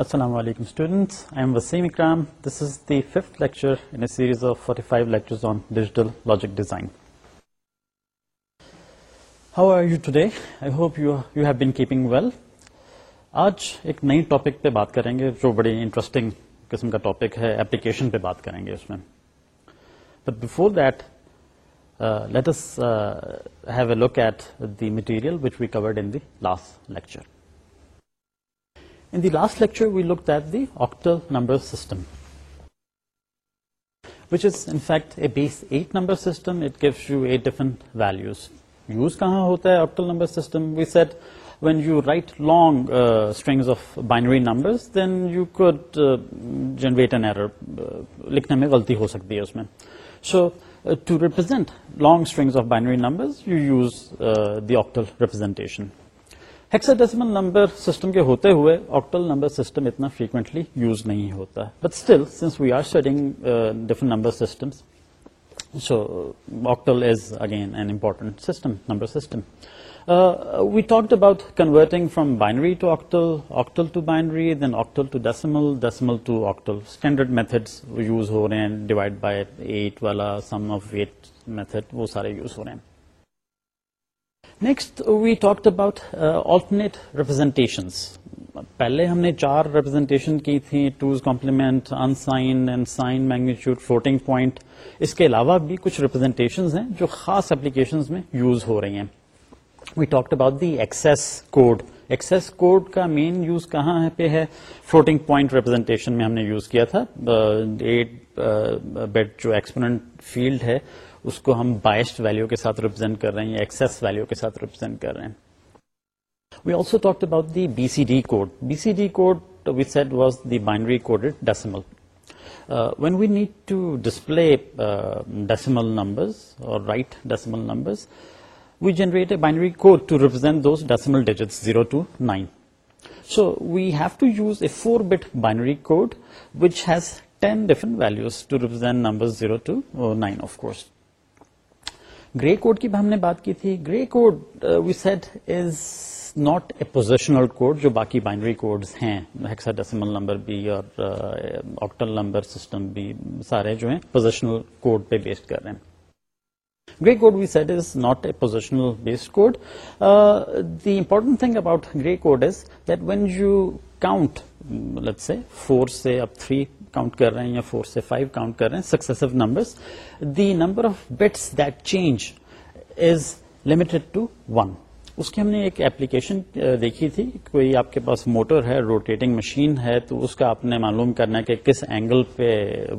السلام علیکم students how are you today well آج ایک نئی ٹاپک پہ بات کریں گے جو بڑی انٹرسٹنگ قسم کا ٹاپک ہے ایپلیکیشن پہ بات کریں گے اس میں but before that's have a look at the material which we covered in last lecture last lecture we look at the octal ہوتا ہے octal numbers then you کونریٹ an error لکھنے میں غلطی ہو سکتی ہے اس میں so to represent long string of binary number octal representation number system کے ہوتے ہوئے آکٹل نمبر سسٹم اتنا فریکوینٹلی یوز نہیں ہوتا but still since we are studying different number systems so octal is again an important system number system we talked about converting from binary to octal octal to binary then octal to decimal to octal standard methods use ہو رہے ہیں divide by eight والا sum of eight method وہ سارے use ہو رہے ہیں next we talk about alternate representation پہلے ہم نے چار ریپرزینٹیشن کی تھیں two's complement sign floating point اس کے علاوہ بھی کچھ ریپرزینٹیشن ہیں جو خاص اپلیکیشن میں یوز ہو رہی ہیں we talk about the excess code x code کا مین یوز کہاں پہ ہے فلوٹنگ پوائنٹ ریپرزینٹیشن میں ہم نے یوز کیا تھا ایٹ uh, uh, جو فیلڈ ہے اس کو ہم بائسڈ ویلو کے ساتھ ریپرزینٹ کر رہے ہیں ایکسس ویلو کے ساتھ ریپرزینٹ کر رہے ہیں we also talk about the B C D code B C D code we said was the binary coded decimal when we need to display decimal numbers اور write decimal numbers we generate a binary code to represent those decimal digits zero to nine so we've to use a four bit binary code which has ten different values to represent number zero to nine of course grey code کی بھی ہم نے بات کی تھی گرے code we said is not a positional code جو باقی binary code ہیں نمبر بھی اور آکٹل نمبر سسٹم بھی سارے جو ہیں پوزیشنل کوڈ پہ بیسڈ کر رہے ہیں گرے code we is is not a positional based code the important thing about grey code is that when you count سے فور سے اب تھری کاؤنٹ کر رہے ہیں یا فور سے فائیو کاؤنٹ کر رہے ہیں successive number the number of bits that change is limited to one اس کی ہم نے ایک ایپلیکیشن دیکھی تھی کوئی آپ کے پاس موٹر ہے روٹیٹنگ مشین ہے تو اس کا آپ نے معلوم کرنا ہے کہ کس اینگل پہ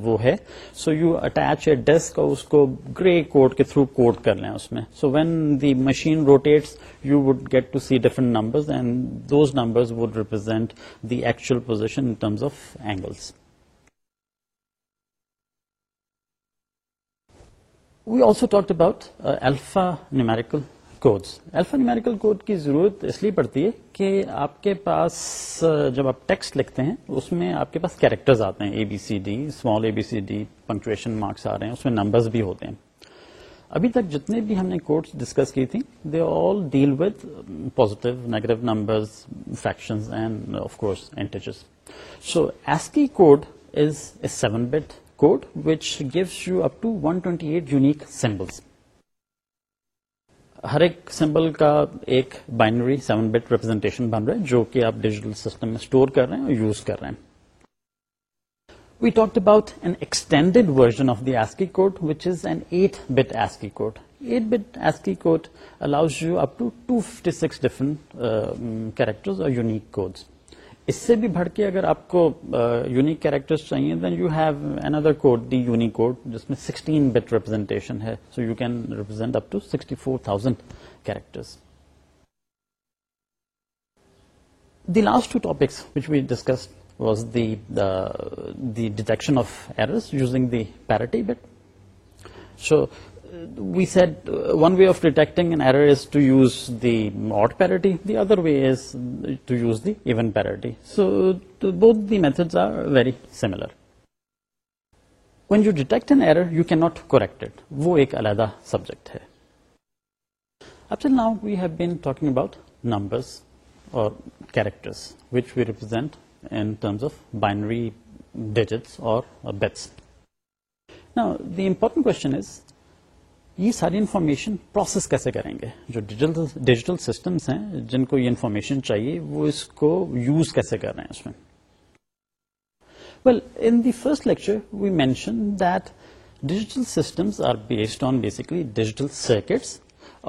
وہ ہے so you attach a disc اس کو گرے کوڈ کے تھرو کوڈ کر لیں اس میں so when the machine rotates you would get to see different number and those number would represent the actual position in terms of angles we also talk about alpha numerical codes alpha numerical code کی ضرورت اس لیے پڑتی ہے کہ آپ کے پاس uh, جب آپ ٹیکسٹ لکھتے ہیں اس میں آپ کے پاس کیریکٹرز آتے ہیں A B C D small a B C D punctuation marks آ رہے ہیں اس میں نمبرز بھی ہوتے ہیں ابھی تک جتنے بھی ہم نے کوڈس ڈسکس کی تھیں they all deal with positive negative numbers fraction so ASCII code is a seven bit code which gives you to 128 unique symbols. ہر ایک سمبل کا ایک بائنری سیون بٹ ریپرزینٹیشن بن رہا ہے جو کہ آپ ڈیجیٹل سسٹم میں اسٹور کر رہے ہیں اور یوز کر رہے ہیں we talk about an extended version of the ASCII code which is an eight bit ASCII code eight bit ASCII code allows you up to two fifty six different character اور unique code اس سے بھی بڑھ کے اگر آپ کو unique character چاہیے then you have N other code the unique جس میں سکسٹین بٹ ریپرزینٹیشن ہے so you can represent up to sixty four thousand character last two topics which we discuss was the the detection of errors using the parity bit so we said one way of detecting an error is to use the odd parity the other way is to use the even parity so بہت دی method are very similar when you detect and you can not correct وہ ایک علیحدہ subject ہے characters which we represent of binary digits اور bits نا the important کو یہ ساری انفارمیشن پروسیس کیسے کریں گے جو ڈیجیٹل سسٹمس ہیں جن کو یہ انفارمیشن چاہیے وہ اس کو یوز کیسے کر رہے ہیں اس میں well in the first lecture we mention that digital systems are based on basically digital circuits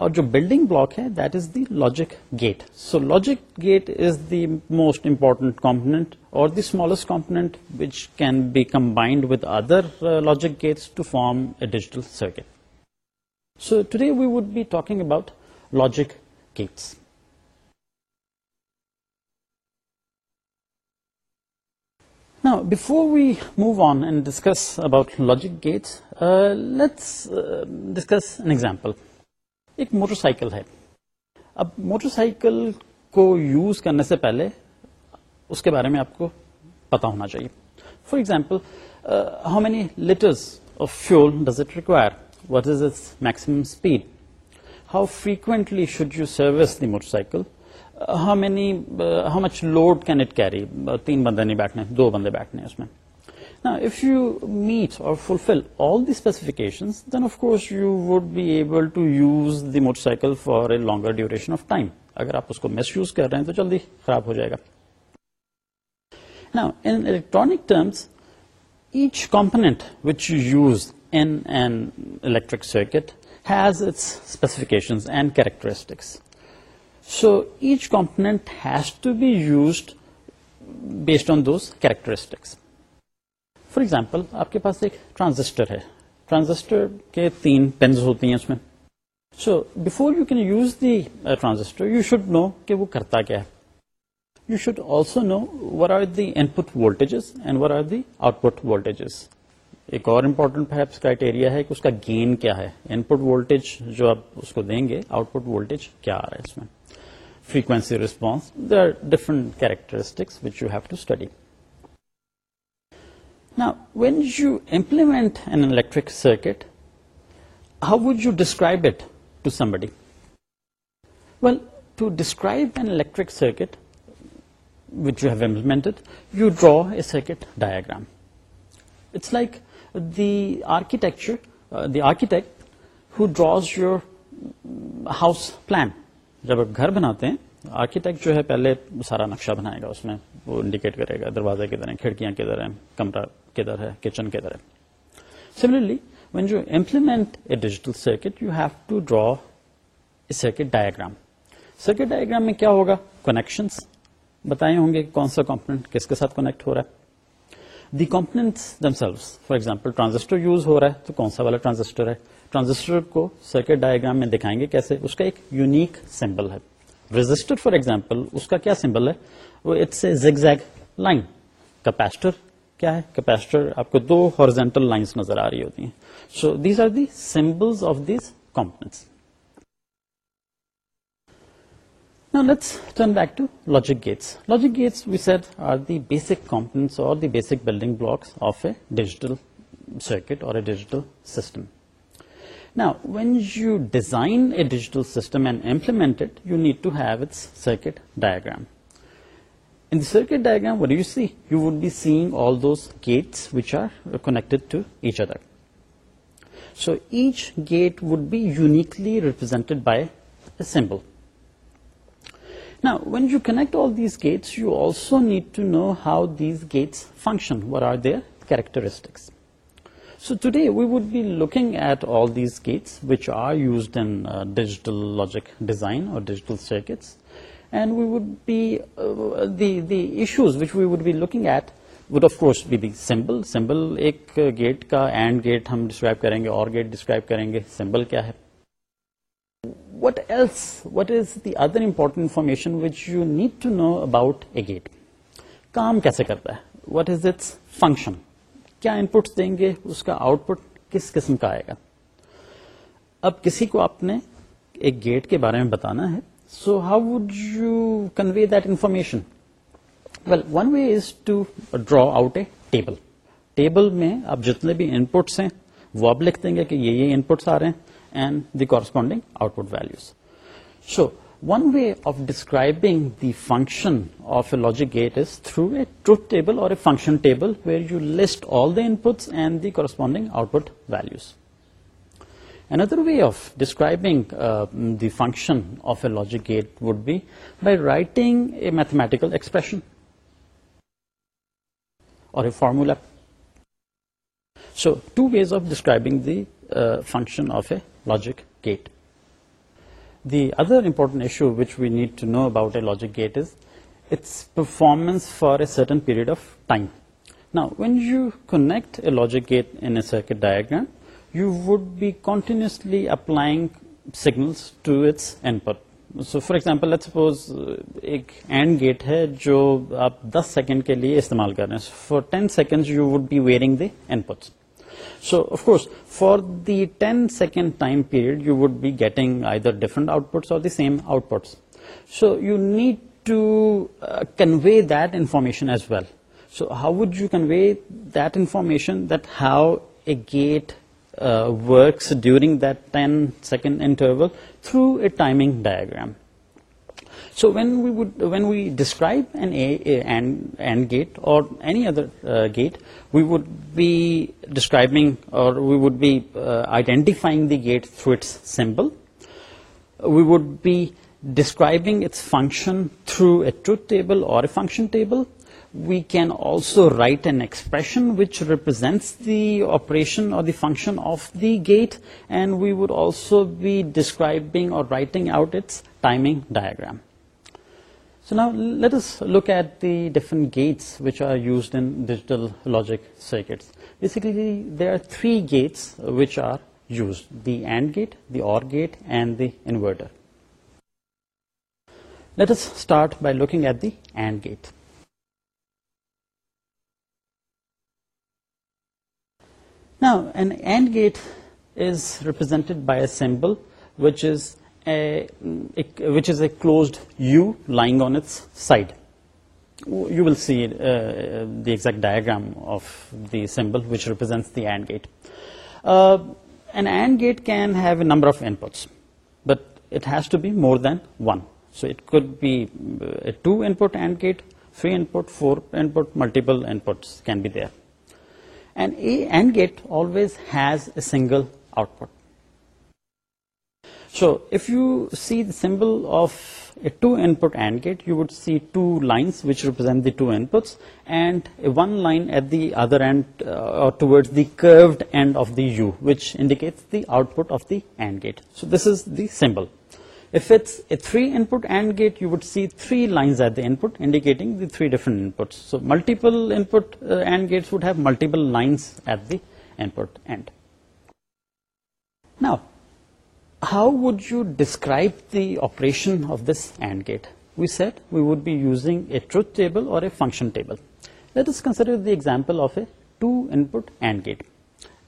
اور جو بلڈنگ بلاک ہے that is the logic gate so logic gate is the most important component اور the smallest component which can be combined with other logic gates to form a digital circuit so today we would be talking about logic gates نا before we move on and discuss about logic gates let's discuss an example ایک motorcycle ہے اب motorcycle کو use کرنے سے پہلے اس کے بارے میں آپ کو پتا ہونا چاہیے for example how many letter of fuel does it require what is its maximum speed how frequently should you service the motorcycle how many how much load can it carry تین بندے نہیں بیٹھنے دو بندے بیٹھنے اس میں if you meets اور fulfil all the specification then of course you would be able to use the motorcycle for a longer duration of time اگر آپ اس کو مس یوز کر رہے ہیں تو جلدی خراب ہو جائے گا in electronic terms each component which you use electric circuit has its specifications and characteristics. So each component has to be used based on those characteristics. For example, آپ کے پاس ایک ٹرانزسٹر ہے ٹرانزسٹر کے تین پینز ہوتی ہیں اس میں so before you can use the transistor you should know کہ وہ کرتا کیا ہے you should also know what are the input voltages and what are the output voltages ایک اور امپورٹنٹ کرائٹیریا ہے کہ اس کا گین کیا ہے ان پٹ وولٹ جو آپ اس کو دیں گے آؤٹ پٹ وولٹ کیا آ رہا ہے اس میں frequency response are different characteristics which you have to study نا when you implement an electric circuit how would you describe it to somebody well to describe an electric circuit which you have implemented you draw a circuit diagram it's like the architecture the architect who draws your house plan جب آپ گھر بناتے ہیں architect جو ہے پہلے سارا نقشہ بنائے گا اس میں وہ انڈیکیٹ کرے گا دروازے کدھر ہیں کھڑکیاں کدھر ہیں کمرہ کدھر ہے کچن کدھر ہے similarly when you implement a digital circuit you have to draw circuit diagram circuit diagram میں کیا ہوگا کنیکشنس بتائے ہوں گے کون سا کمپونیٹ کس کے ساتھ کنیکٹ ہو رہا ہے the for example transistor use ہو رہا ہے تو کون سا والا ٹرانزسٹر ہے ٹرانزسٹر کو سرکٹ ڈائگرام میں دکھائیں گے کیسے اس کا ایک یونیک سمبل ہے رجسٹر فار ایگزامپل اس کا کیا سمبل ہے وہ it's a zig line capacitor کیا ہے آپ کو دو ہارزینٹل لائنس نظر آ رہی ہوتی ہیں so these are the symbols of these components let's turn back to logic gates logic gates building blocks digital system نا when you design a digital system and implement you need to have circuit diagram the circuit diagram would B C all those gates which are connected each other so each gate we uniquely represented by symbol when you connect all these gates you also need to know how these gates function what are their characteristics so today we would be looking at all these gates which are used logic design اور digital circuits and we we discuss we we looking at with of course symbol symbol ایک gate کا and gate ہم describe کریں گے اور get describe کریں گے symbol کیا ہے what else what is the other important information which you need to know about a gate کام کیسے کرتا ہے وٹ از اٹس فنکشن کیا ان انپوٹ دیں گے اس کا آؤٹ پٹ کس قسم کا آئے گا اب کسی کو آپ نے ایک گیٹ کے بارے میں بتانا ہے so how would you convey that information well one way is to draw out a table table میں آپ جتنے بھی انپوٹس ہیں وہ آپ لکھ دیں گے کہ یہ یہ ان پٹس آ رہے ہیں and the corresponding output values. So one way of describing the function of a logic gate is through a truth table or a function table where you list all the inputs and the corresponding output values. Another way of describing um, the function of a logic gate would be by writing a mathematical expression or a formula. So two ways of describing the uh, function of a logic gate the other important issue which we need to know about a logic gate is its performance for a certain period of time نا when you connect a logic gate in circuit diagram you would be continuously applying signal to its input so for example suppose ایک AND gate ہے جو آپ دس second کے لیے استعمال کر رہے ہیں for ten second you would be varying the inputs So of course, for the 10-second time period, you would be getting either different outputs or the same outputs. So you need to uh, convey that information as well. So how would you convey that information, that how a gate uh, works during that 10-second interval, through a timing diagram. So when we describe an AND gate or any other uh, gate, we would be describing, or we would be uh, identifying the gate through its symbol. We would be describing its function through a truth table or a function table. We can also write an expression which represents the operation or the function of the gate, and we would also be describing or writing out its timing diagram. So now let us look at the different gates which are used in digital logic circuits. Basically, there are three gates which are used: the AND gate, the OR gate, and the inverter. Let us start by looking at the AND gate. Now, an AND gate is represented by a symbol which is which is a closed U lying on its side. You will see uh, the exact diagram of the symbol which represents the AND gate. Uh, an AND gate can have a number of inputs, but it has to be more than one. So it could be uh, a 2-input AND gate, 3-input, 4-input, multiple inputs can be there. And an AND gate always has a single output. So if you see the symbol of a 2-input AND gate, you would see 2 lines which represent the 2 inputs and 1 line at the other end uh, or towards the curved end of the U, which indicates the output of the AND gate. So this is the symbol. If it's a 3-input AND gate, you would see 3 lines at the input indicating the 3 different inputs. So multiple input uh, AND gates would have multiple lines at the input end. Now how would you describe the operation of this AND gate we set we would be using a truth table or a function table let us the example of a two input and gate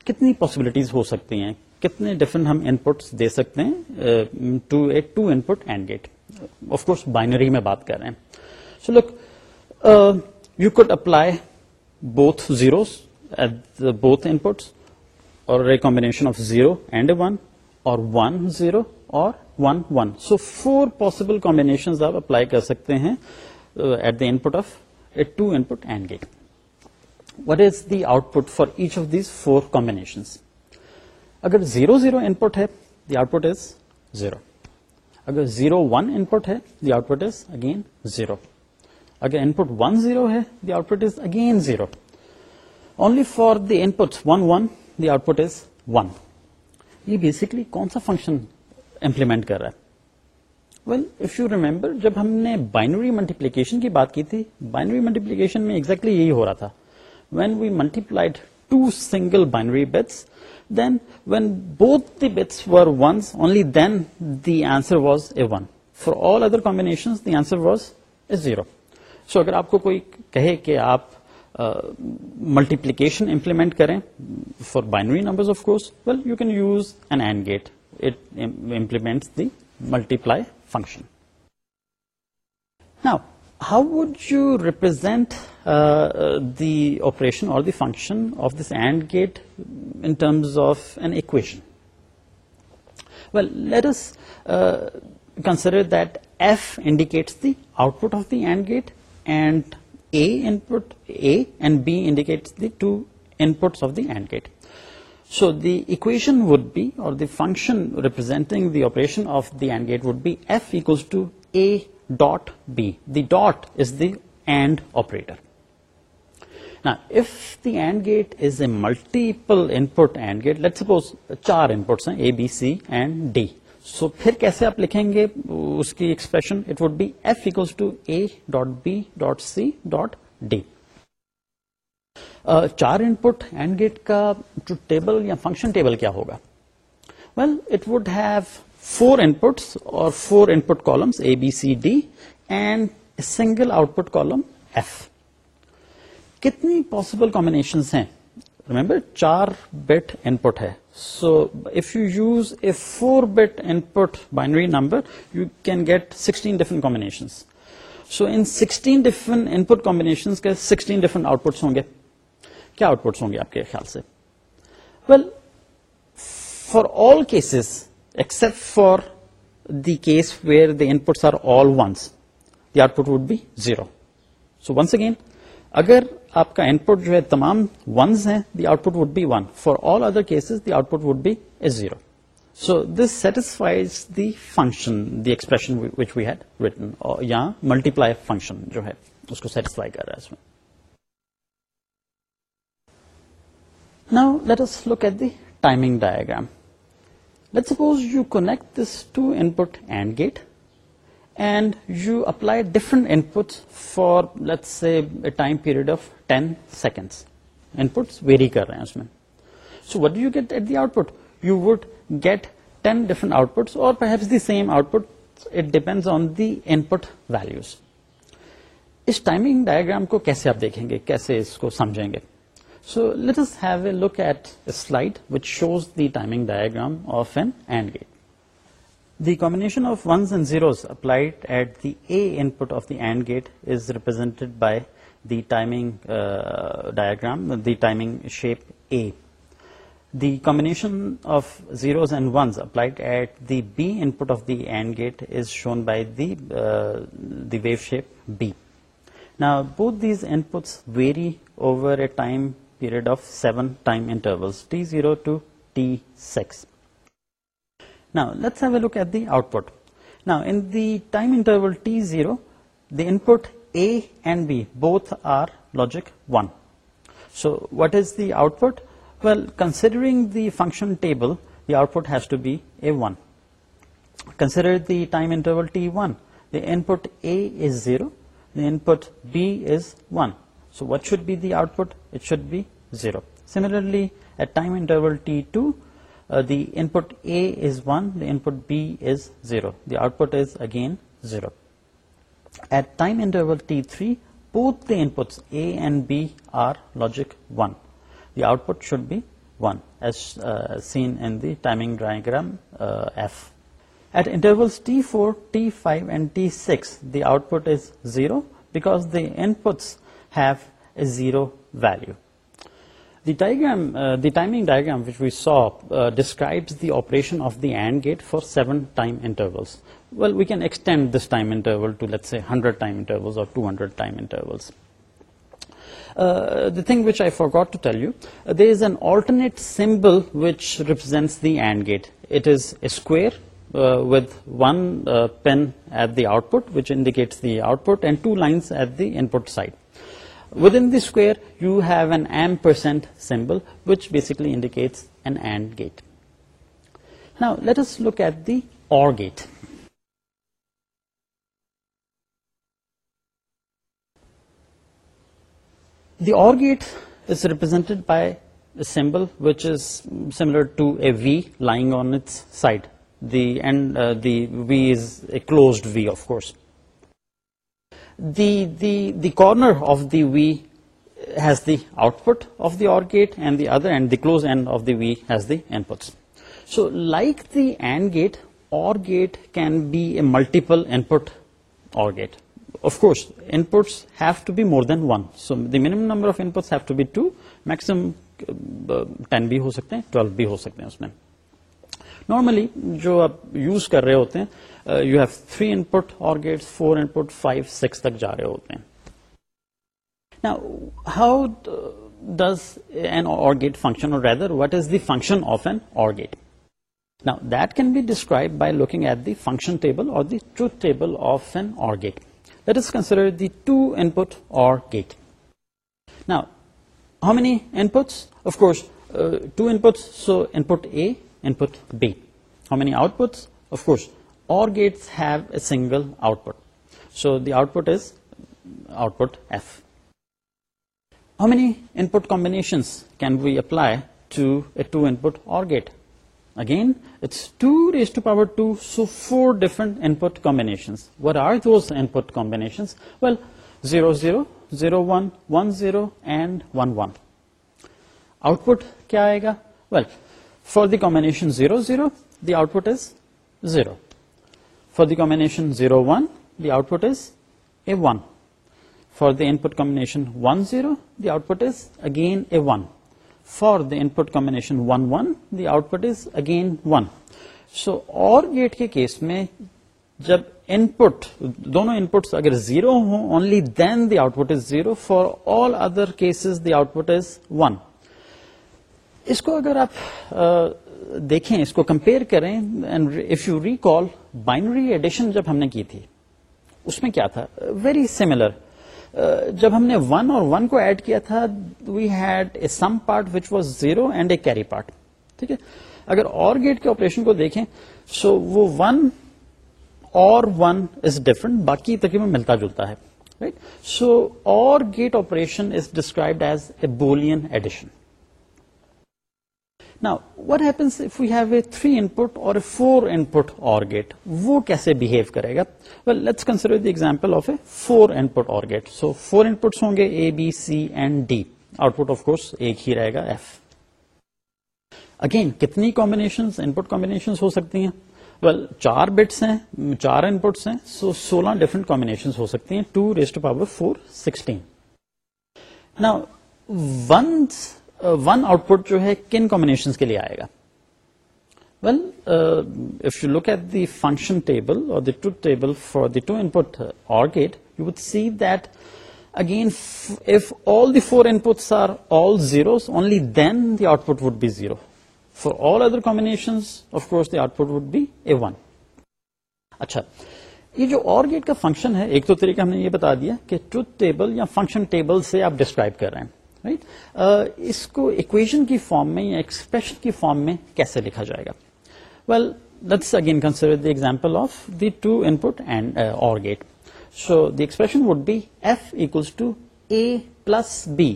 کتنی possibilities ہو سکتی ہیں کتنے different ہم ان پٹس دے سکتے ہیں to two a input and gate of course binary میں بات کر رہے ہیں so look you could apply both zeros at both ان پٹس اور a combination of zero and one اور ون زیرو اور one one so four possible combination آپ apply کر سکتے ہیں at the input of two input and gate what is the output for each of these four combination اگر zero zero پٹ ہے the output is zero اگر zero one input ہے the output is again zero اگر input one zero ہے the output is again zero only for the input one one the output is one یہ basically کون سا function implement کر رہا ہے well if you remember جب ہم نے بائنری ملٹیپلیکیشن کی بات کی تھی بائنری ملٹیپلیکیشن میں ایکزیکٹلی یہی ہو رہا تھا when we multiplied two single binary bits then when both the were ones only then the answer was a one for all other combination the answer was a zero so اگر آپ کو کوئی کہے کہ آپ ملٹیپلیکیشن امپلیمنٹ کریں for binary number of course well you can use an and gate it implement the multiply function نا how would you represent the operation or the function of this AND gate in terms of an equation well let us consider that F indicates the output of the and gate and input indicate the two input of the and gate so the equation would be or the function representing the operation of that would be F equal to A dot B dot is the AND operator نا that gate is a multiple input AND gate let suppose چار inputs ہیں ابھی سی and D so پھر کیسے آپ لکھیں گے اس کی expression it would be F equals to A dot B dot C dot D چار ان اینڈ گیٹ کا جو ٹیبل یا فنکشن ٹیبل کیا ہوگا well it would have four ان پٹس اور four put column A B C D and single output column F کتنی possible combination ہیں remember چار بیٹ ان پٹ ہے so if you use a four bit input binary number you can get sixteen different combination so ان sixteen different input combination کے sixteen different outputs ہوں گے کیا out پٹس ہوں گے آپ کے خیال سے well for all cases except for this where the in پٹس are all ones the output would be zero so once again اگر آپ کا ان پٹ جو ہے تمام ونز ہیں the output would be one for all other cases the output would be is zero so this satisfies the function the expression which we had written یا multiply function جو ہے اس کو satisfy کر رہا ہے اس میں look at the diagram let suppose you connect this two input and gate and you apply different input for let's time period of ten seconds in پٹس vary کر رہے ہیں اس میں so what you get at the output you would get ten different outputs or perhaps the same output it depend on the input values اس timing diagram کو کیسے آپ دیکھیں گے کیسے اس کو سمجھیں گے so let's have a look at slide which shows the timing diagram of an and gate The combination of ones and zeros applied at the A input of the AND gate is represented by the timing uh, diagram, the timing shape A. The combination of zeros and ones applied at the B input of the AND gate is shown by the uh, wave shape B. Now both these inputs vary over a time period of 7 time intervals, t0 to t6. Latest the out پا دیمٹر output well consider function table the output to be one consider them interval T one دیروٹ be is one so what should be the output she zero سیملرلیٹ time T Uh, the input A is 1, the input B is 0, the output is again 0. At time interval T3, both the inputs A and B are logic 1. The output should be 1 as uh, seen in the timing diagram uh, F. At intervals T4, T5 and T6, the output is 0 because the inputs have a 0 value. The diagram, uh, the timing diagram which we saw uh, describes the operation of the AND gate for 7 time intervals. Well, we can extend this time interval to, let's say, 100 time intervals or 200 time intervals. Uh, the thing which I forgot to tell you, there is an alternate symbol which represents the AND gate. It is a square with one pen at the output, which indicates the output, and two lines at the input side. Within the square, you have an ampersand symbol, which basically indicates an AND gate. Now, let us look at the OR gate. The OR gate is represented by a symbol which is similar to a V lying on its side. The uh, V is a closed V, of course. Corner of the ways the output of the اور gate and the other end the close end of the ways the input like the and gate اور gate can be a multiple input OR gate of course ہی more than one so the minimum number of inputs بھی two maximum ten بھی ہو سکتے ہیں twelve بھی ہو سکتے ہیں اس میں نارملی جو آپ یوز کر رہے ہوتے ہیں you have three input OR gates four input five six تک جا رہے ہوتے ہیں نا ہاؤ ڈز این اور gate function or rather what is the function of an اور گیٹ نا that can be describe by looking at the function table or the truth table of an اور gate that is consider the two input OR gate نا how many in پٹس of course two inputs so input A input B how many outputs of course OR gates have a single output. So the output is output F. How many input combinations can we apply to a 2-input OR gate? Again, it's 2 raised to power 2, so 4 different input combinations. What are those input combinations? Well, 0, 0, 0, 1, 1, 0, and 1, 1. Output kya aega? Well, for the combination 0, 0, the output is 0. For the combination zero one the output is a one for the input combination one zero the output is again a one for the input combination output is again one so اور gate کے case میں جب input دونوں اگر zero ہوں only then the output is zero for all other cases the output is one اس کو اگر آپ دیکھیں اس کو کمپیئر کریں and if you recall binary addition جب ہم نے کی تھی اس میں کیا تھا ویری سملر جب ہم نے ون اور ون کو ایڈ کیا تھا we had a sum part which was zero and a carry part ٹھیک ہے اگر اور گیٹ کے آپریشن کو دیکھیں سو وہ ون اور از ڈفرنٹ باقی تقریباً ملتا جلتا ہے رائٹ سو اور gate operation is described as a Boolean addition witness you have a three input انٹرو کیسے بہیو کرے گا ایک ہی رہے گا ایف اگین کتنی کامبنیشن ان پٹنس ہو سکتی ہیں ویل چار بیٹس ہیں چار انٹس ہیں سو سولہ ڈفرنٹ کامبیشن ہو سکتی ہیں two raised power four sixteen ones one output جو ہے کن کمبنیشن کے لیے آئے گا well if you look at the function table or the ٹو table for the two input OR gate you would see that again if all the four in پٹس are all zero only then the output would be zero for all other combination of course the output would be a one اچھا یہ جو OR gate کا function ہے ایک تو طریقہ ہم نے یہ بتا دیا کہ ٹوتھ ٹیبل یا فنکشن ٹیبل سے آپ ڈسکرائب کر رہے ہیں اس کو اکویژن کی فارم میں یا ایکسپریشن کی فارم میں کیسے لکھا جائے گا well let's again consider the example of the two input AND OR gate so the expression would be F equal to A plus B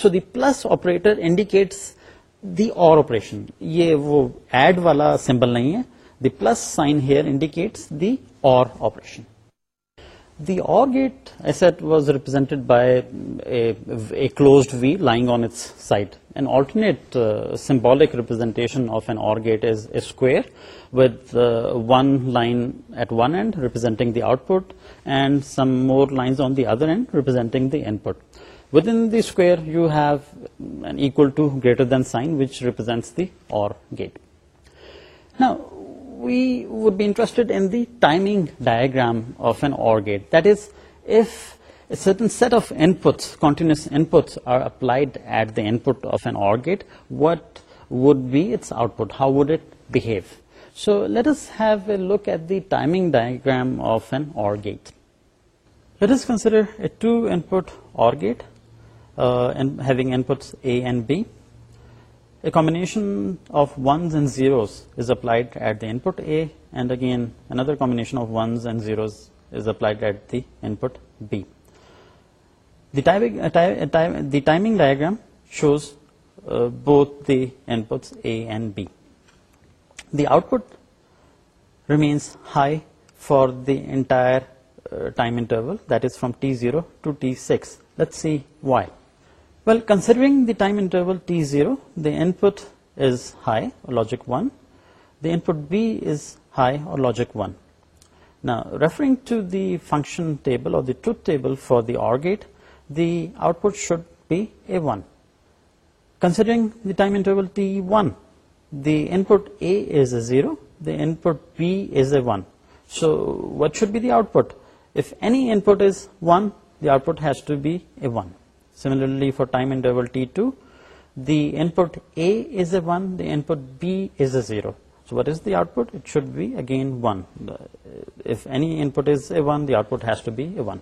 so the plus operator indicates the OR operation یہ وہ add والا symbol نہیں ہے the plus sign here indicates the OR operation The OR gate asset was represented by a closed V lying on its side. An alternate uh, symbolic representation of an OR gate is a square with uh, one line at one end representing the output and some more lines on the other end representing the input. Within the square you have an equal to greater than sign which represents the OR gate. Now we would be interested in the timing diagram of an OR gate. That is, if a certain set of inputs, continuous inputs, are applied at the input of an OR gate, what would be its output? How would it behave? So let us have a look at the timing diagram of an OR gate. Let us consider a two-input OR gate uh, having inputs A and B. A combination of 1s and 0s is applied at the input A, and again another combination of 1s and 0s is applied at the input B. The timing uh, uh, diagram shows uh, both the inputs A and B. The output remains high for the entire time interval, that is from T0 to T6. Let's see why. Well, considering the time interval t0, the input is high or logic 1, the input b is high or logic 1. Now, referring to the function table or the truth table for the OR gate, the output should be a1. Considering the time interval t1, the input a is a 0, the input b is a 1. So, what should be the output? If any input is 1, the output has to be a 1. Similarly, for time interval t2, the input A is a 1, the input B is a 0. So what is the output? It should be again 1. If any input is a 1, the output has to be a 1.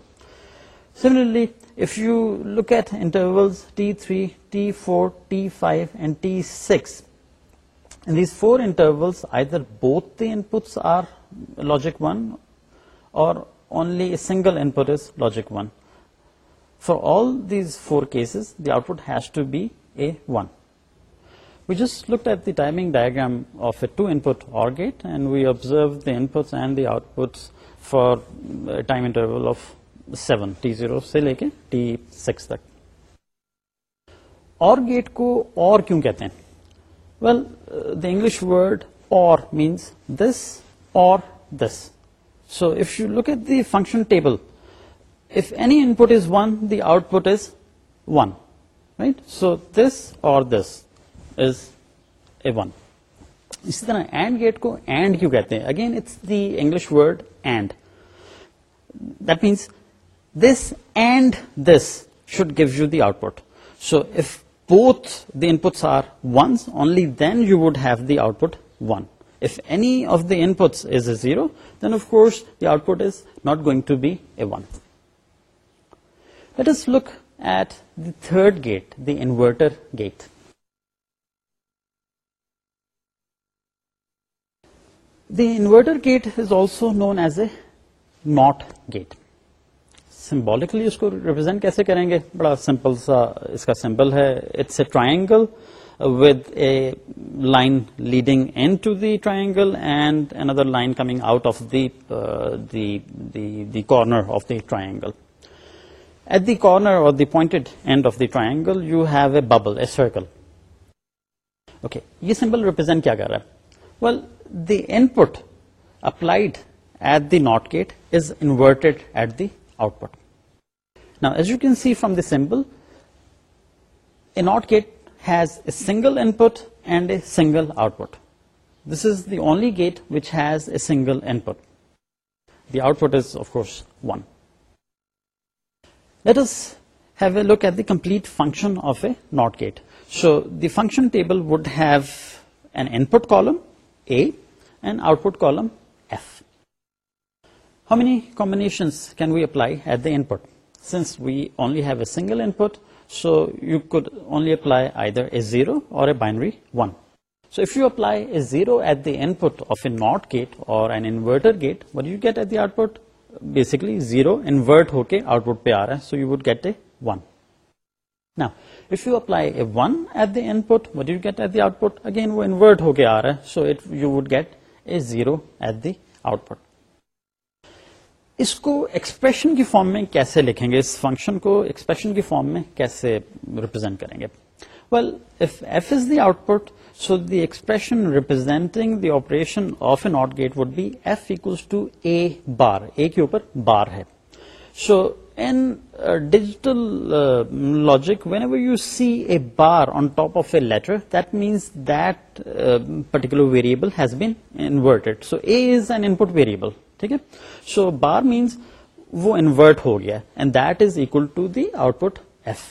Similarly, if you look at intervals T3, T4, T5 and T6, in these four intervals, either both the inputs are logic 1 or only a single input is logic 1. For all these four cases the output has to be a one we just look at them diagram of a two input OR gate and we observe the input and the output for time interval of seven T zero سے لے کے T six تک اور get کو اور کیوں کہتے ہیں well the English word OR means this or this so if you look at the function table if any input is 1, the output is 1. Right? So this or this is a 1. اسی طرح and get کو and کیوں کہتے ہیں again it's the English word and that means this and this should give you the output so if both the in پٹس are ones only then you would have the output one if any of the inputs is a zero then of course the output is not going to be a one let at the third gate the inverter gate the inverter gate is also known as a نارٹ gate symbolically اس کو represent کیسے کریں گے بڑا simple سا اس کا symbol ہے it's a triangle with a line leading and to the triangle and اندر line coming out of the corner of the triangle at the corner or the point end of the triangle you have a bubble a circle okay یہ symbol represent کیا کر رہا ہے well the input applied at the not gate is inverted at the output now as you can see firm the symbol a not gate has a single input and a single output this is the only gate which has a single input output is of course one Let us have a look at the complete function of a NOT gate. So the function table would have an input column A and output column F. How many combinations can we apply at the input? Since we only have a single input, so you could only apply either a 0 or a binary 1. So if you apply a 0 at the input of a NOT gate or an inverter gate, what do you get at the output? Invert ہو کے output پہ آ رہا ہے so you would get a one نا if you apply one at at the input what you get output again وہ invert ہو کے آ رہا ہے so it you would get a zero at the output اس کو expression کی فارم میں کیسے لکھیں گے اس فنکشن کو ایکسپریشن کی فارم میں کیسے ریپرزینٹ کریں گے well if F is the output so the expression representing the operation of an not gate would be F equals to A bar A کے اوپر بار ہے so in digital logic whenever you see a bar on top of a letter that means that particular variable has been بیٹ so A is an input variable ٹھیک ہے so bar means وہ invert ہو گیا and that is equal to the output F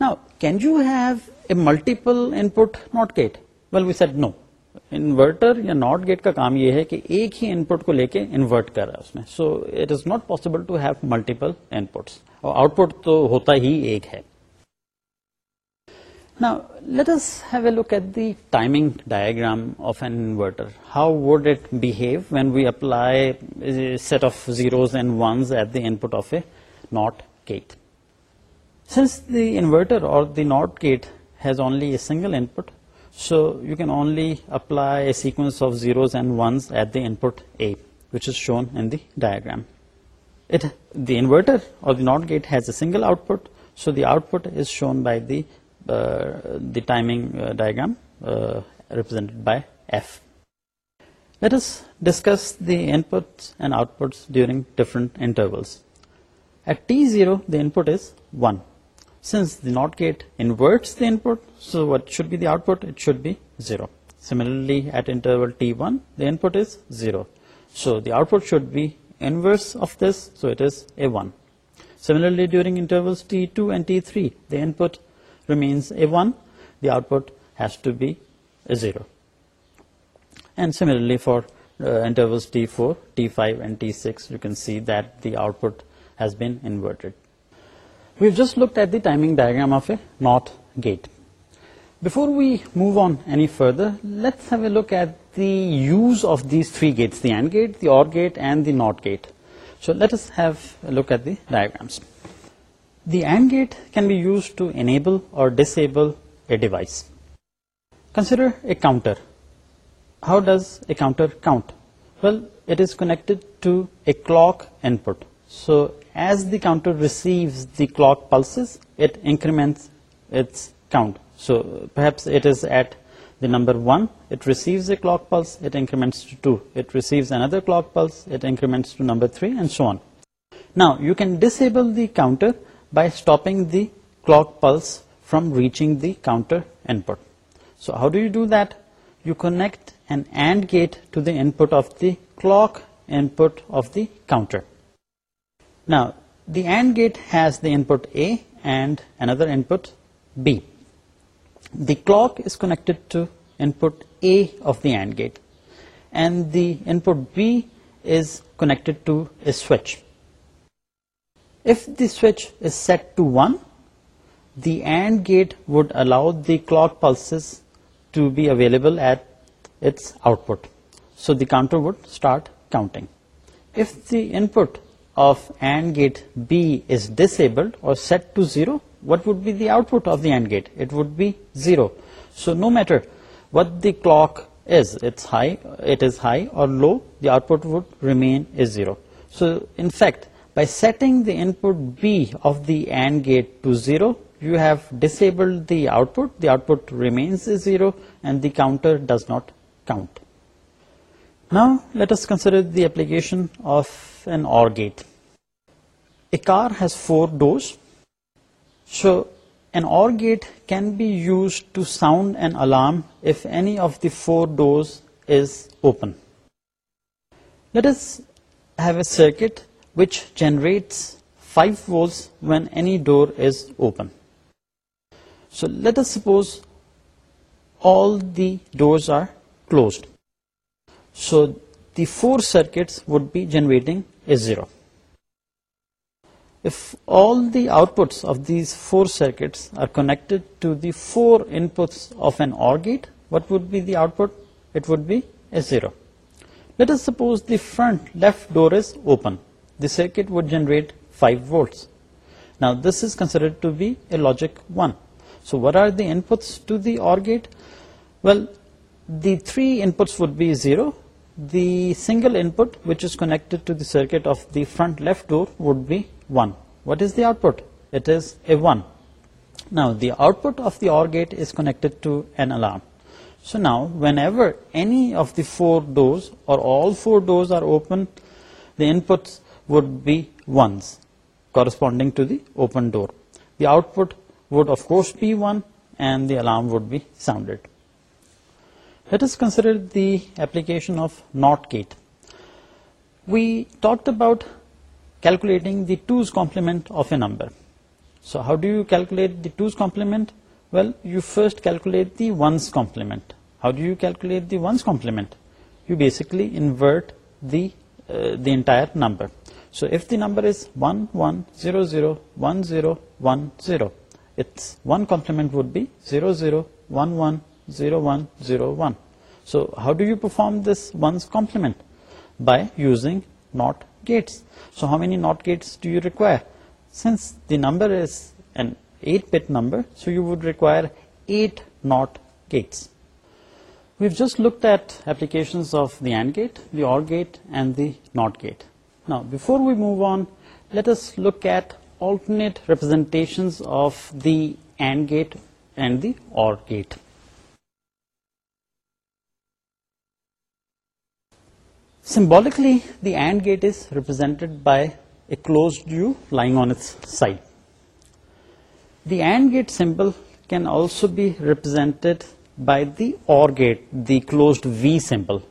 نا can you have a multiple input not gate well we said no inverter یا not gate کا کام یہ ہے کہ ایک ہی ان پٹ کو لے کے انورٹ کر رہا ہے اس میں so it is not possible to have multiple inputs output تو ہوتا ہی ایک ہے نا let have a look at the timing diagram of an inverter how would it behave when we apply set of zeros and ones at the input of a not gate Since the inverter or the NOT gate has only a single input, so you can only apply a sequence of zeros and ones at the input A, which is shown in the diagram. The inverter or the NOT gate has a single output, so the output is shown by the uh, timing uh, diagram uh, represented by F. Let us discuss the inputs and outputs during different intervals. At T0, the input is 1. Since the NOT gate inverts the input, so what should be the output? It should be 0. Similarly, at interval T1, the input is 0. So the output should be inverse of this, so it is a 1. Similarly, during intervals T2 and T3, the input remains a 1, the output has to be a 0. And similarly for uh, intervals T4, T5 and T6, you can see that the output has been inverted. Look at the use of these gate the اور gate and the north gate so let's at the diagram the and gate can be use to able or disable a device consider a counter how does a counter count well it is connected in P as there receives this counter by stopping the clock pulse from reaching that so how do you do دیکھ and AND gate to داپ of the clock input of the کا Now, the AND gate has the input A and another input B. The clock is connected to input A of the AND gate, and the input B is connected to a switch. If the switch is set to 1, the AND gate would allow the clock pulses to be available at its output, so the counter would start counting. If the input of AND gate B is disabled or set to 0, what would be the output of the AND gate? It would be 0. So no matter what the clock is, it is high or low, the output would remain is 0. So in fact, by setting the input B of the AND gate to 0, you have disabled the output remains is 0 and the counter does not count. Now let us consider the application of an OR gate. A car has 4 doors, so an OR gate can be used to sound an alarm if any of the 4 doors is open. Let us have a circuit which generates 5 volts when any door is open. So let us suppose all the doors are closed. So the 4 circuits would be generating is 0. If all the outputs of these 4 circuits are connected to the 4 inputs of an OR gate, what would be the output? It would be S0. Let us suppose the front left door is open. The circuit would generate 5 volts. Now this is considered to be a logic 1. So what are the inputs to the OR gate? Well, the 3 inputs would be 0, the single input which is connected to the circuit of the front left door would be 1. What is the output? It is a 1. Now the output of the OR gate is connected to an alarm. So now whenever any of the 4 doors or all 4 doors are open, the inputs would be 1s corresponding to the open door. The output would of course be 1 and the alarm would be sounded. Let us consider the application of NOT gate. We talked about calculating the 2's complement of a number. So how do you calculate the 2's complement? Well, you first calculate the 1's complement. How do you calculate the 1's complement? You basically invert uh, the entire number. So if the number is 1 1 0 0 1 0 1 0, its 1 complement would be 0 0 1 1 0, 1, 0, 1. So how do you perform this 1's complement? By using NOT gates. So how many NOT gates do you require? Since the number is an 8-bit number, so you would require 8 NOT gates. We've just looked at applications of the AND gate, the OR gate, and the NOT gate. Now, before we move on, let us look at alternate representations of the AND gate and the OR gate. Symbolically, the AND gate is represented by a closed U lying on its side. The AND gate symbol can also be represented by the OR gate, the closed V symbol.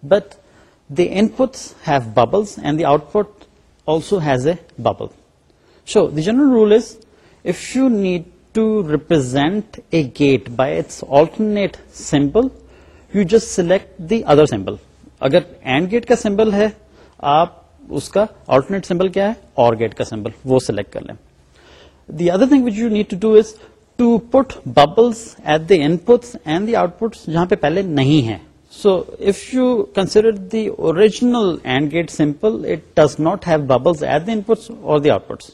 But the inputs have bubbles and the output also has a bubble. So the general rule is, if you need to represent a gate by its alternate symbol, you just select the other symbol. اگر and gate کا symbol ہے آپ اس کا alternate symbol کیا ہے OR gate کا symbol وہ سلیکٹ کر لیں the other thing which you need to do is to put bubbles at the in پٹس and the out پٹس جہاں پہ پہلے نہیں ہے so if you consider the original and gate simple it does not have bubbles at the in پٹس or the out پٹس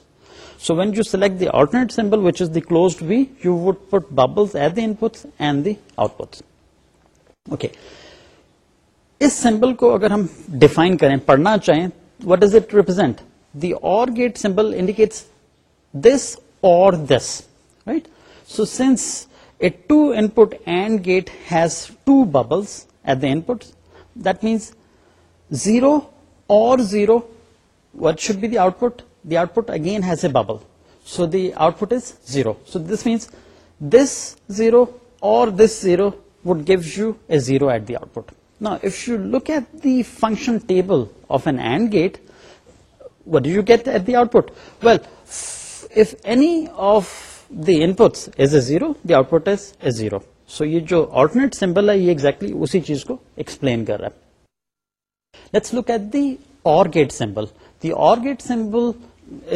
so when you select the alternate symbol which is the we you would put bubbles at the in پٹس and the out پٹس okay اس symbol کو اگر ہم define کریں پڑھنا چاہیں what does it represent the اور gate symbol indicates this or this right so since a two input and gate has two bubbles at the input that means zero or zero what should be the output the output again has a bubble so the output is zero so this means this zero or this zero would give you a zero at the output function table of an and gate what you get at the output if any of the in Peru the output is a zero so یہ جو alternate symbol ہے یہ exactly اسی چیز کو explain کر رہا ہے let's look at the or gate symbol the or gate symbol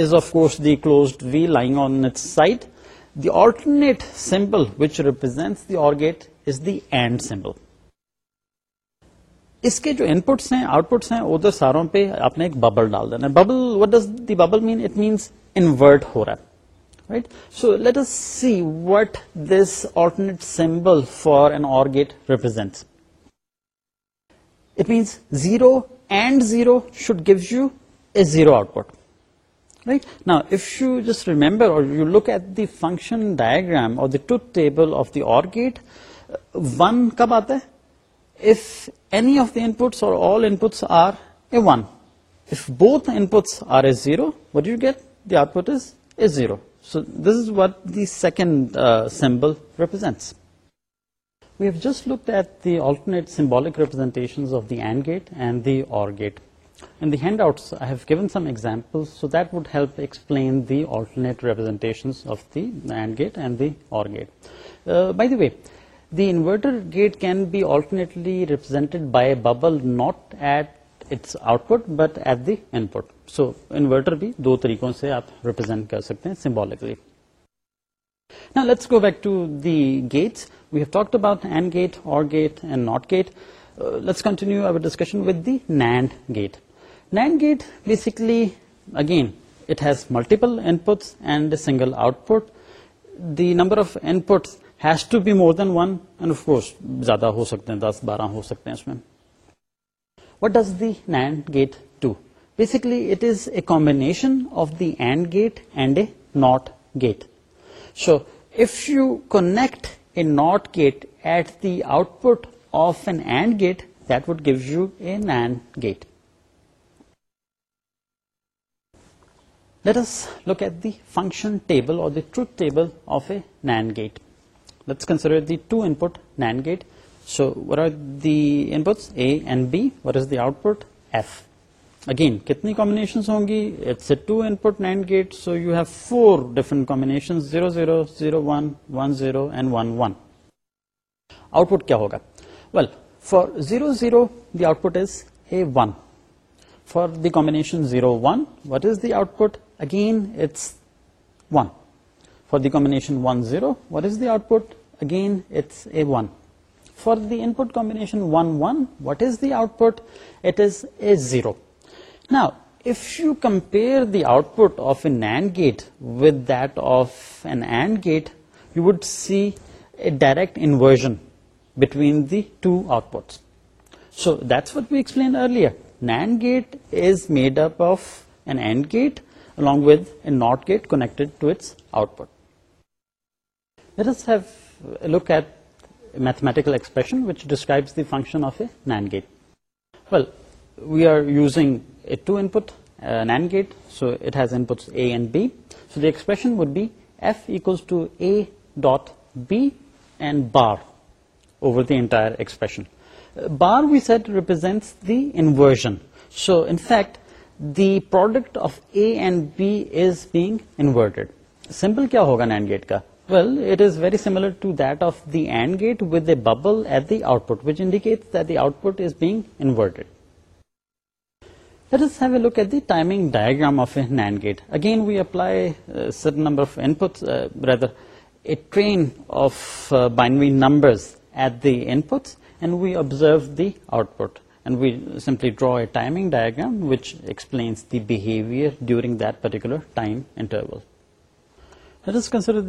is of course the closed V lying on its side the alternate symbol which represent the or gate is the and symbol اس کے جو ان پٹس ہیں out پٹس ہیں ادھر ساروں پہ آپ نے ایک ببل ڈال دینا bubble what does the bubble mean it means invert ہو رہا ہے right so let us see what this alternate symbol for an اور gate represent it means zero and zero should give you a zero output right نا if you just remember or you look at the function diagram or the ٹوتھ table of the اور gate one کب آتا ہے زیروٹ you get the out Peru so this is what the second symbol represents we have just looked at the alternate symbolic representations gate and the are gate in hand out given some example so that would help explain the alternate representation and gate and the are gate by the way the inverter gate can be alternately represented by bubble note at its output but at the input inverter بھی دو طریقوں سے آپ represent کر سکتے ہیں symbolically let's go back to the gates we have talk about and gate اور gate and not gate let's continue our discussion with the NAND gate NAND gate basically again it has multiple inputs and single output the number of inputs has to be more than one and of course زیادہ ہو سکتے ہیں دس بارہ ہو سکتے ہیں اس میں what does the NAND gate do basically it is a combination of the and gate and a not gate so if you connect a not gate at the output of an and gate that would give you a NAND gate let look look at the function table or truth table of a NAND gate two input NAND gate so what are that A and be what is the output F again کتنی combination ہوں گی it's a two input NAND gate so you have four different combination zero zero zero one one zero and one one out put کیا ہوگا well for zero zero the output is a one for the combination zero one what is the output again it's one For the combination 1, 0, what is the output? Again, it's a 1. For the input combination 1, 1, what is the output? It is a 0. Now, if you compare the output of a NAND gate with that of an AND gate, you would see a direct inversion between the two outputs. So that's what we explained earlier. NAND gate is made up of an AND gate along with a NOT gate connected to its output. لک ایٹ mathematical expression function of a NAND gate well we are using two input NAND gate so it has A and B so the expression we F to A dot B bar over the expression bar we said represent that the product of A and B as being invert symbol کیا ہوگا NAND gate کا well it is very similar to دف the and gate ودل at the out پچیس diagram of a NAND gate again we اپن we number at that's and we observe the output we simply draw a timing diagram which explains there during particular time shown time لسڈر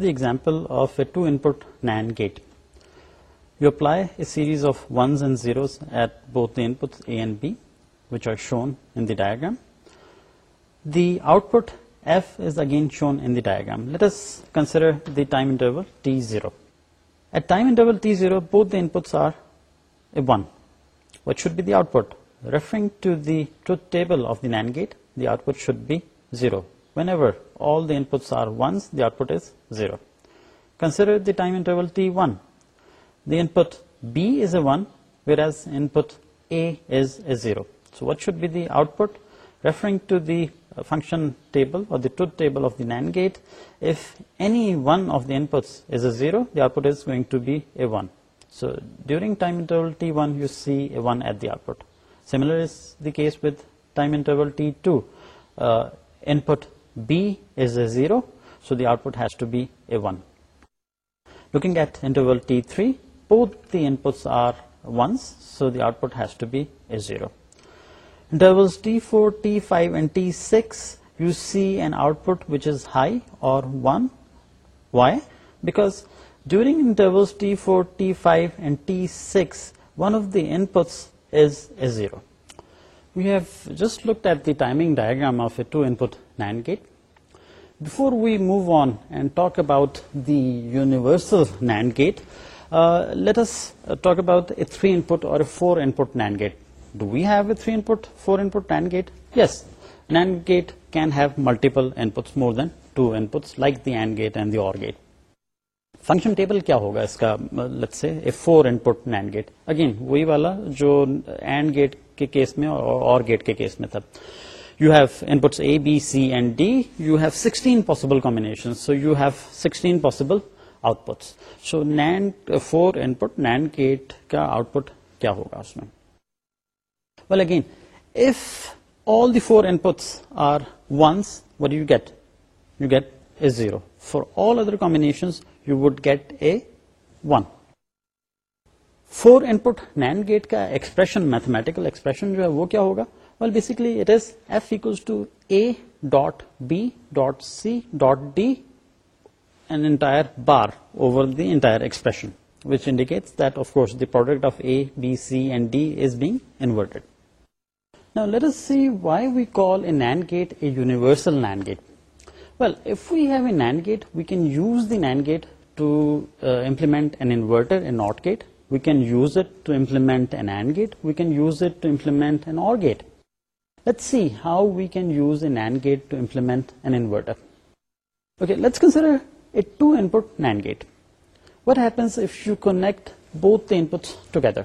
دیٹربل zero both this are a output referring gate the output she zero when ever all the at the out پٹرو consider وتائمل T one the is a پیرو so what should be the output referring to the function table or zero the output going to be a one so ڈیور you see a one at the output similar case وائمل T B is a 0, so the output has to be a 1. Looking at interval T3, both the inputs are 1s, so the output has to be a 0. Intervals T4, T5 and T6, you see an output which is high or 1. Why? Because during intervals T4, T5 and T6, one of the inputs is a 0. We have just looked at the timing diagram of a 2-input NAND gate. Before we gate, talk about the universal talk gate let's talk about three input or four gate. Do gate do a three فور four-input gate yes Yes, gate can have multiple in inputs, more than two inputs, like the and gate and the اور gate function table کیا ہوگا اس کا four put NAND gate again وہی والا جو AND gate کے کیس میں اور گیٹ کے کیس میں تھا you have in پٹس A be C and D you have sixteen possible So so you have sixteen possible out پٹس so nine four NAND gate gate کا out put کیا ہوگا اس میں well again if all the four in پٹس are ones اور you get you get a zero for all other combination you would get a one four in NAND gate کا expression mathematical expression جو ہے وہ کیا ہوگا Well, basically it is f equals to a dot b dot c dot d, an entire bar over the entire expression, which indicates that of course the product of a, b, c and d is being inverted. Now let us see why we call a NAND gate a universal NAND gate. Well, if we have a NAND gate, we can use the NAND gate to uh, implement an inverter, a NOT gate. We can use it to implement an AND gate. We can use it to implement an OR gate. See how we can use a NAND gate to implement an inverter gate what happens you connect both داپس together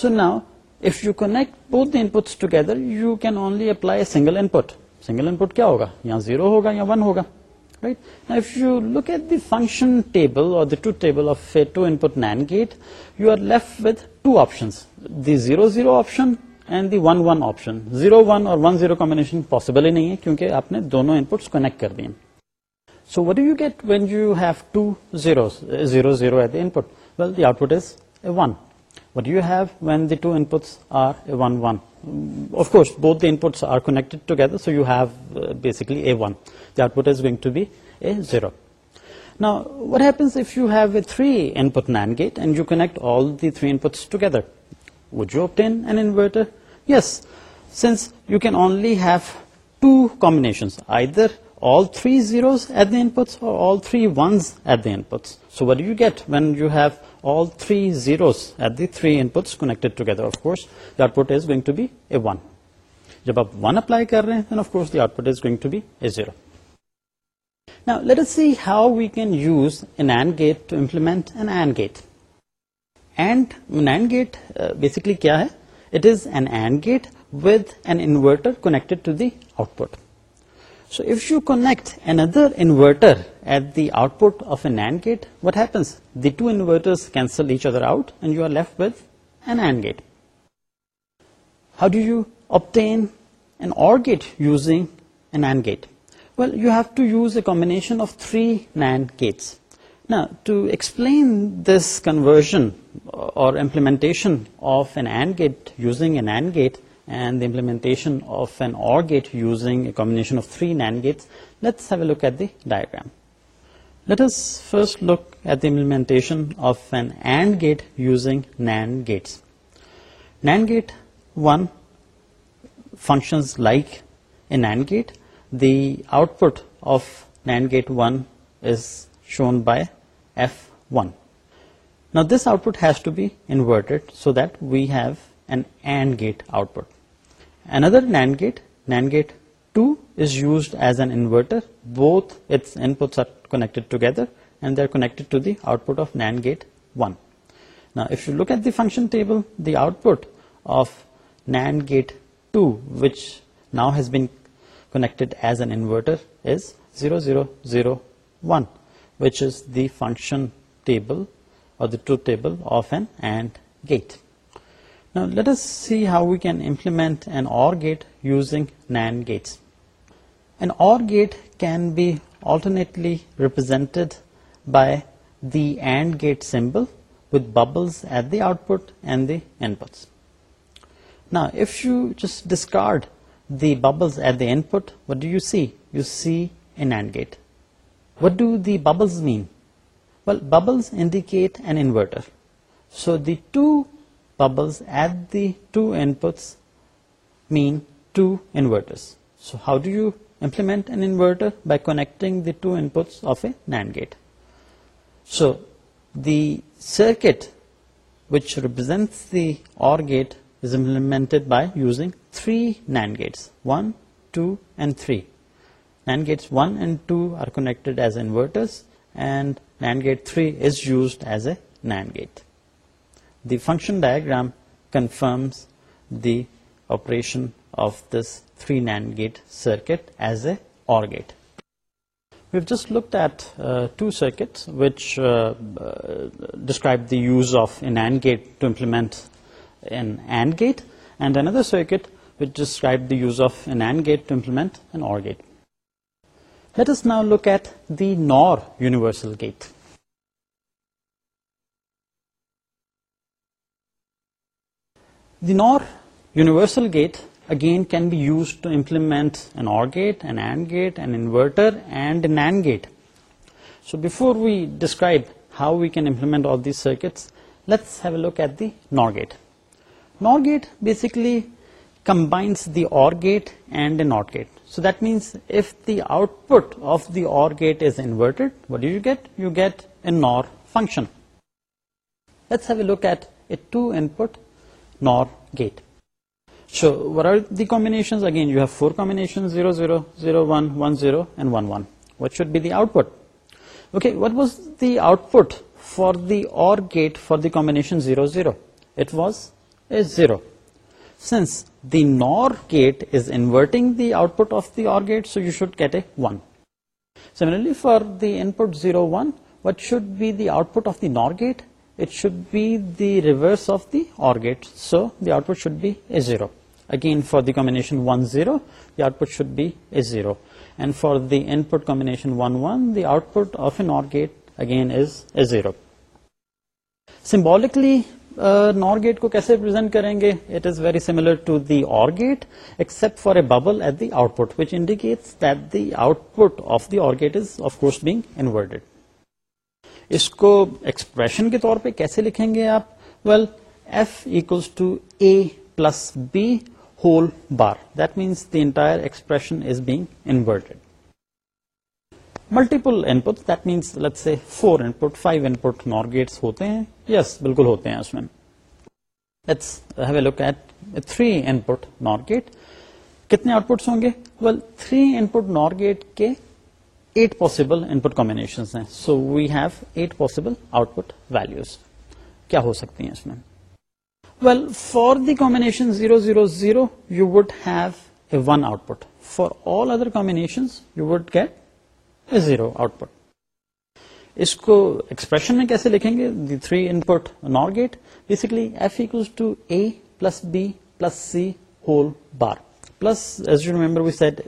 so نا connect both داپس together you can only apply a single input کیا ہوگا یا zero ہوگا یا one ہوگا look at the function table of a two input NAND gate you are left with two option the zero zero option and the one one option zero one اور one zero combination possible ہی نہیں ہے کیونکہ آپ نے دونوں ان پٹس connect کر دیے so what you get when you have two zero zero zero at the input well the output is a one what you have when the two in پٹس are a one one of course both the in پٹس are connected together so you have basically a one the output is going to be a zero Now, what happens if you have a three-input NAND gate and you connect all the three inputs together? So you get when you have all three zeros at the three انکٹرس گوئگ to be a one جب آپ one apply کر رہے ہیں and NAND gate basically کیا ہے it is an and gate with an inverter connected to the output so if you connect another inverter at the output of a NAND gate what happens the two cancel each other out and you are left with an and gate how do you obtain gate using an and gate well you have to use a combination of three NAND gates نا to explain this conversion of an and gate using an and gate اور gate using a combination a look at of an and gate using NAND gates NAND gate one functions like a NAND gate the output of NAND gate one is shown by F one this output has to be ایٹڈ so that we have an and gate output other NAND gate NAND gate two is use as اینٹرٹیڈ to گیدرٹیڈ pain gate one show let the function table the out pain gate two now has بیٹ as اینٹرو zero zero one which is the function table or the truth table of an AND gate. Now let us see how we can implement an OR gate using NAND gates. An OR gate can be alternately represented by the AND gate symbol with bubbles at the output and the inputs. Now if you just discard the bubbles at the input, what do you see? You see an AND gate. What do the bubbles mean? Well, bubbles indicate an inverter. So the two bubbles at the two inputs mean two inverters. So how do you implement an inverter? By connecting the two inputs of a NAND gate. So the circuit which represents the OR gate is implemented by using three NAND gates, 1, 2 and 3. NAND gates 1 and 2 are connected as inverters, and NAND gate 3 is used as a NAND gate. The function diagram confirms the operation of this 3 NAND gate circuit as a OR gate. We've just looked at uh, 2 circuits which uh, uh, describe the use of an AND gate to implement an AND gate, and another circuit which described the use of an AND gate to implement an OR gate. Let us now look at the NOR universal gate. The NOR universal gate again can be used to implement an OR gate, an AND gate, an inverter, and a NAND gate. So before we describe how we can implement all these circuits, let's have a look at the NOR gate. NOR gate basically combines the OR gate and a NOT gate. So that means if the output of the OR gate is inverted, what do you get? You get a NOR function. Let's have a look at a 2-input NOR gate. So what are the combinations? Again, you have 4 combinations: 0, 0, 0, 1, 1, 0, and 1, 1. What should be the output? Okay, what was the output for the OR gate for the combination 0, 0? It was a 0. Since the NOR gate is inverting the output of the OR gate, so you should get a 1. Similarly, for the input 0, 1, what should be the output of the NOR gate? It should be the reverse of the OR gate, so the output should be a 0. Again, for the combination 1, 0, the output should be a 0. And for the input combination 1, 1, the output of an OR gate again is a 0. Symbolically, NOR gate کو کیسے represent کریں گے it is very similar to the gate except for a bubble at the output which indicates that the output of the gate is of course being invert اس کو expression کے طور پہ کیسے لکھیں گے آپ well F to A plus B whole bar that means the entire expression is being invert multiple in that means let say four انٹ five input NOR gates ہوتے ہیں یس yes, بالکل ہوتے ہیں اس میں let's have a look at three input NOR gate کتنے out پٹس ہوں گے well three input NOR gate کے ایٹ پاسبل انپوٹ کمبینیشن ہیں so we have eight possible output values کیا ہو سکتی ہیں اس میں well for the combination zero zero zero you would have a one output for all other combination you would get zero output اس کو expression میں کیسے لکھیں گے دی three input NOR gate basically F equals to A plus B plus C whole bar plus as you remember we said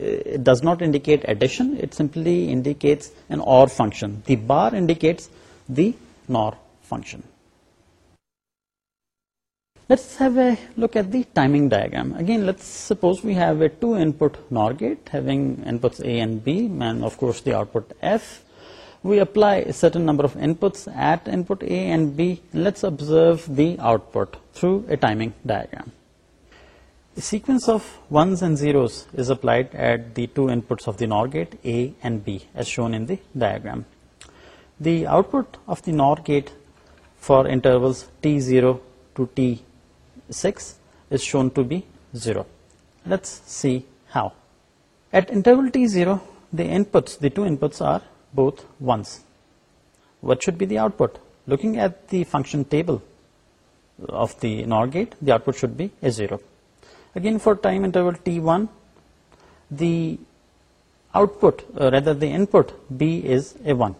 does not indicate addition it simply indicates an or function the bar indicates the NOR function let's look at دیگر again suppose we've a two inputs diagram sequence and zeros at the two inputs NOR gate and B as shown the diagram the output of دار gate for intervals T zero to T six is shown to be zero see how interval function table NOR gate the output she a zero again for time T one the output that B one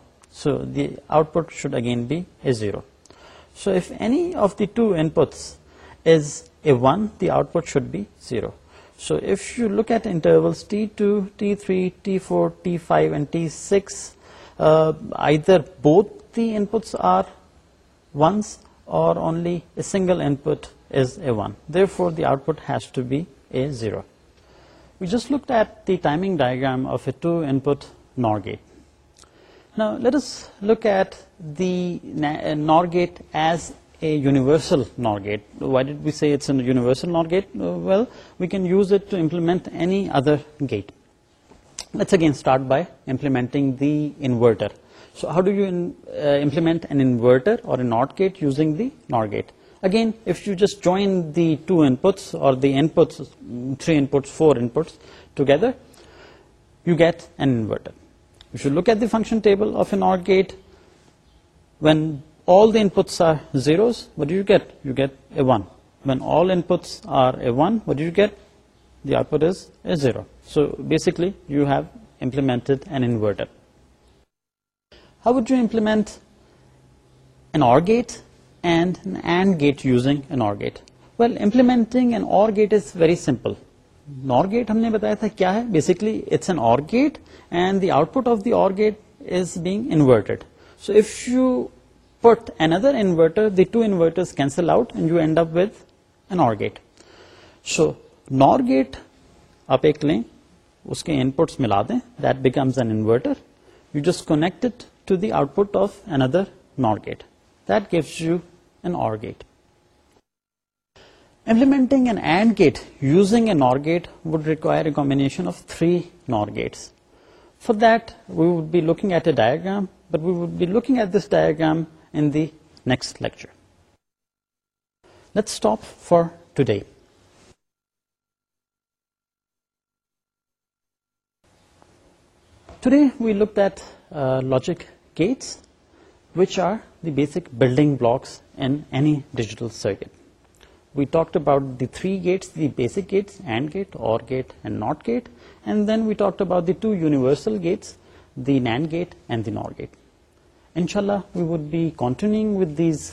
so the output should again be a zero so if any of the two inputs is a 1, the output should be 0. So if you look at intervals T2, T3, T4, T5 and T6, uh, either both the inputs are 1s or only a single input is a 1. Therefore, the output has to be a 0. We just looked at the timing diagram of a 2-input NOR gate. Now let us look at the uh, NOR gate as a universal NOR gate. Why did we say it's a universal NOR gate? Uh, well, we can use it to implement any other gate. Let's again start by implementing the inverter. So how do you uh, implement an inverter or a NOT gate using the NOR gate? Again, if you just join the two inputs or the inputs, three inputs, four inputs together, you get an inverter. If you look at the function table of a NOR gate, when all the inputs are zeros, what do you get? You get a 1. When all inputs are a 1, what do you get? The output is a 0. So basically, you have implemented an inverter. How would you implement an OR gate and an AND gate using an OR gate? Well, implementing an OR gate is very simple. NOR gate ہم نے بتایا تھا کیا ہے basically it's an are gate and the output of the are gate is being inverted so if you put another inverter, the two inverters cancel out and you end up with an OR gate. So, NOR gate آپ ایک لیں اس کے ان پٹس ملا دیں that becomes an inverter you of another NOR gate gives you an are gate implementing an and gate using an gate would require a combination of three NOR gates for looking at a diagram but we be looking at this diagram in the next lecture. Let's stop for today. Today we looked at uh, logic gates, which are the basic building blocks in any digital circuit. We talked about the three gates, the basic gates, AND gate, OR gate, and NOT gate. And then we talked about the two universal gates, the NAND gate and the NOR gate. ان شاء اللہ we would be continue with these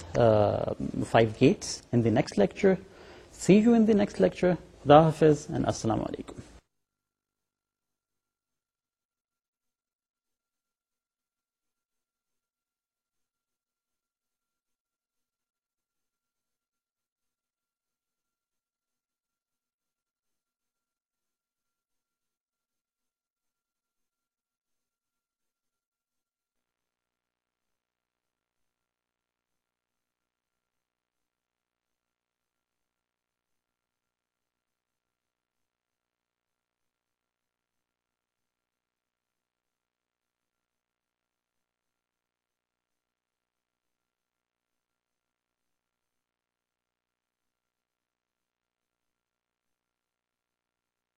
five gates in next lecture see you in next lecture خدا حافظ and السلام علیکم